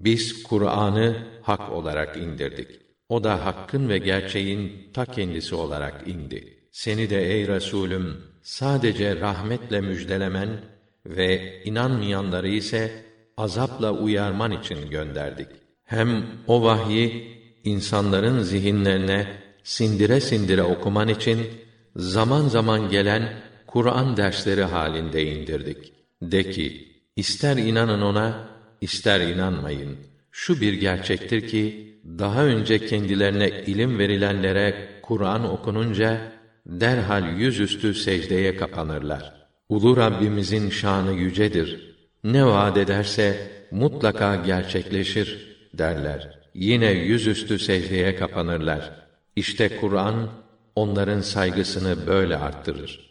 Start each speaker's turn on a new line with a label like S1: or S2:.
S1: Biz Kur'an'ı hak olarak indirdik. O da hakkın ve gerçeğin ta kendisi olarak indi. Seni de ey Resulüm sadece rahmetle müjdelemen ve inanmayanları ise azapla uyarman için gönderdik. Hem o vahyi insanların zihinlerine sindire sindire okuman için zaman zaman gelen Kur'an dersleri halinde indirdik. De ki, ister inanın ona, ister inanmayın. Şu bir gerçektir ki, daha önce kendilerine ilim verilenlere Kur'an okununca, derhal yüzüstü secdeye kapanırlar. Ulu Rabbimizin şanı yücedir. Ne vaad ederse mutlaka gerçekleşir derler. Yine yüzüstü secdeye kapanırlar. İşte Kur'an onların saygısını böyle arttırır.